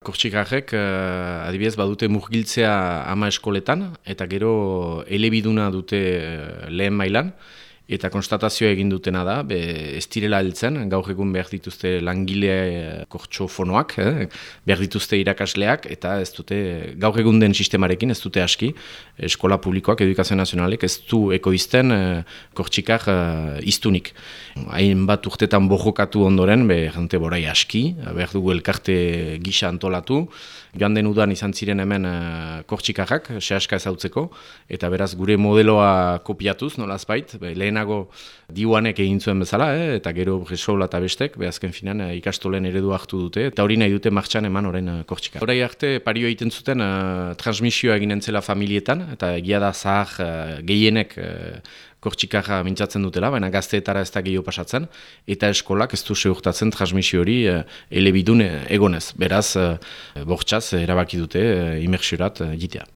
Kortxikarrek, uh, adibidez, badute murgiltzea ama eskoletan, eta gero elebiduna dute uh, lehen mailan, eta konstatazioa egin dutena da, be, ez direla heltzen, gaur egun behar dituzte langile eh, kortxo fonoak, eh, behar dituzte irakasleak, eta ez dute, gaur egun den sistemarekin ez dute aski, eskola publikoak, edukazio nazionalek ez du ekoizten eh, kortxikar eh, iztunik. Hain bat urtetan bojokatu ondoren, be, jante borai aski, behar dugu elkarte gisa antolatu, joan den udan izan ziren hemen uh, kortxikarrak, sehaska ezautzeko, eta beraz gure modeloa kopiatuz, nolazbait, lehen lehenago diuanek egin zuen bezala, eh? eta gero resola eta bestek, behazken finan eh, ikastolen eredu hartu dute, eta hori nahi dute martxan eman orain uh, kortxika. Horai arte, pario egiten zuten uh, transmisioa egin entzela familietan, eta egia da zahar uh, gehienek uh, kortxikarra mintzatzen dutela, baina gazteetara ez da gehiago pasatzen, eta eskolak ez du seurtatzen transmisio hori uh, elebidun egonez. Beraz, uh, bortxaz, erabaki dute uh, imersiorat uh, jitea.